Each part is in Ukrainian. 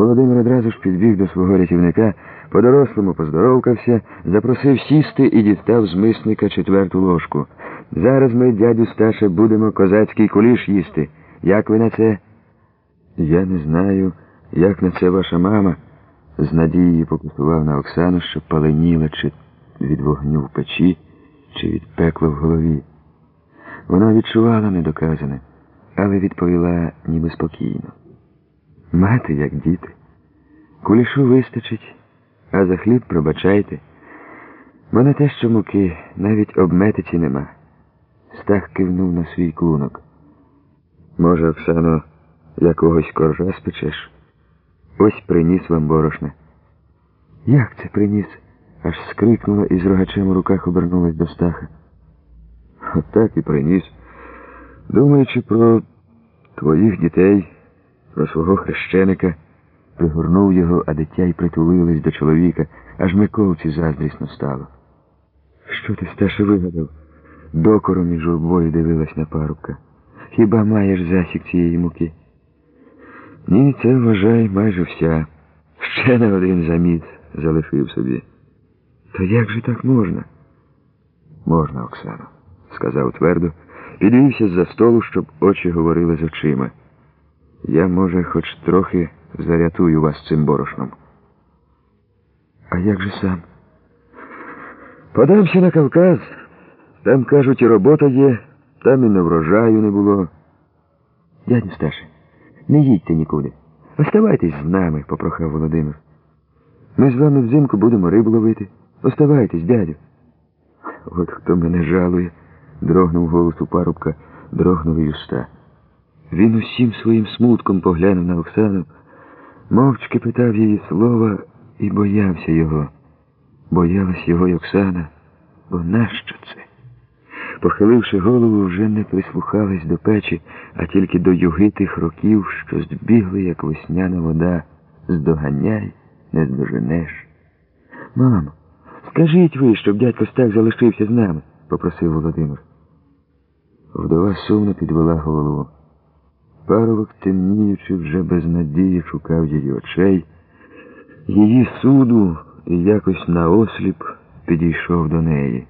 Володимир одразу ж підбіг до свого рятівника, по-дорослому поздоровкався, запросив сісти і дістав з мисника четверту ложку. Зараз ми, дядю Сташе, будемо козацький куліш їсти. Як ви на це? Я не знаю, як на це ваша мама. З надією покусував на Оксану, що паленіла чи від вогню в печі, чи від пекла в голові. Вона відчувала недоказане, але відповіла ніби спокійно. Мати, як діти. Кулішу вистачить, а за хліб пробачайте. Бо не те, що муки, навіть обметиці нема. Стах кивнув на свій клунок. Може, Оксано, якогось коржа спечеш? Ось приніс вам борошне. Як це приніс? аж скрикнула і з рогачем у руках обернулась до стаха. Отак і приніс. Думаючи про твоїх дітей, про свого хрещеника, пригорнув його, а дитя й притулились до чоловіка, аж Миколці заздрісно стало. Що ти, Сташе, вигадав? Докором між обоє дивилась на парубка. Хіба маєш засік цієї муки? Ні, це вважай майже вся. Ще не один заміс залишив собі. То як же так можна? Можна, Оксано, сказав твердо, підвівся з-за столу, щоб очі говорили з очима. Я, може, хоч трохи зарятую вас цим борошном. А як же сам? Подамся на Кавказ. Там, кажуть, і робота є, там і на врожаю не було. Дядю Сташе, не їдьте нікуди. Оставайтесь з нами, попрохав Володимир. Ми з вами взимку будемо рибу ловити. Оставайтесь, дядю. От хто мене жалує, дрогнув голос у парубка, дрогнули юста. Він усім своїм смутком поглянув на Оксану, мовчки питав її слова і боявся його. Боялась його й Оксана, бо нащо це? Похиливши голову, вже не прислухались до печі, а тільки до юги тих років, що збігли, як весняна вода, здоганяй, не здоженеш. Мамо, скажіть ви, щоб дядько Стах залишився з нами, попросив Володимир. Вдова сумно підвела голову. Парубок, темніючи, вже без надії, шукав її очей, її суду і якось наосліп підійшов до неї.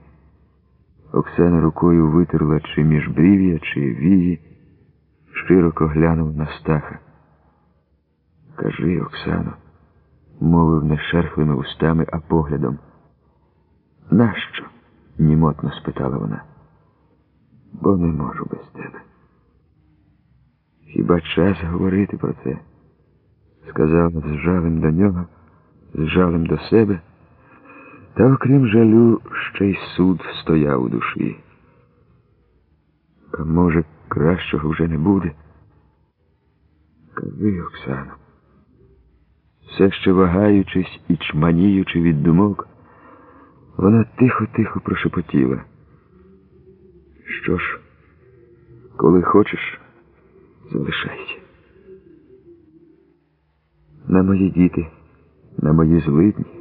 Оксана рукою витерла чи міжбрів'я, чи вії, широко глянув на стаха. Кажи, Оксано, мовив не шерхлими устами, а поглядом. Нащо? німотно спитала вона. Бо не можу без тебе. Хіба час говорити про це? Сказала з жалем до нього, з жалем до себе. Та окрім жалю, ще й суд стояв у душі. А може, кращого вже не буде? Кажи, Оксано. Все ще вагаючись і чманіючи від думок, вона тихо-тихо прошепотіла. Що ж, коли хочеш, залишайся. На мої діти, на мої злидні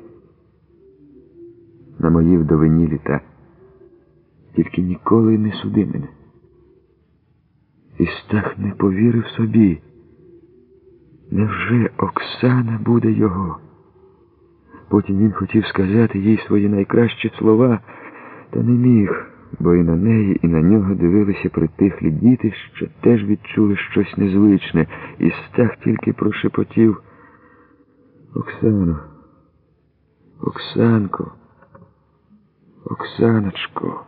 на мої вдовині літа. Тільки ніколи не суди мене. І Стах не повірив собі. Невже Оксана буде його? Потім він хотів сказати їй свої найкращі слова, та не міг, бо і на неї, і на нього дивилися притихлі діти, що теж відчули щось незвичне, і Стах тільки прошепотів Оксано, Оксанко. Оксаночко,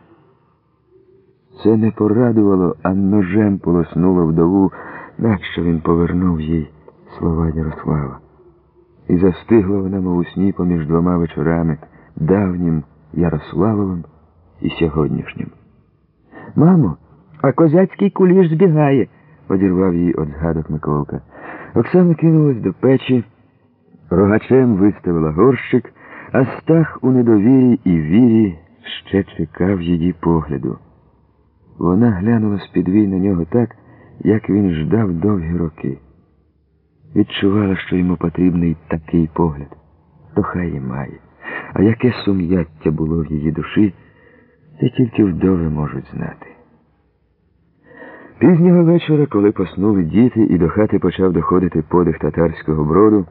це не порадувало, а ножем полоснуло вдову, нащо він повернув їй слова Ярослава. І застигла вона, мов у сні поміж двома вечорами, давнім Ярославовим і сьогоднішнім. Мамо, а козацький куліш збігає, одірвав її от згадок Миколка. Оксана кинулась до печі, рогачем виставила горщик, а стах у недовірі і вірі ще чекав її погляду. Вона глянула з-під на нього так, як він ждав довгі роки. Відчувала, що йому потрібний такий погляд, то хай і має. А яке сум'яття було в її душі, це тільки вдови можуть знати. Пізнього вечора, коли поснули діти і до хати почав доходити подих татарського броду,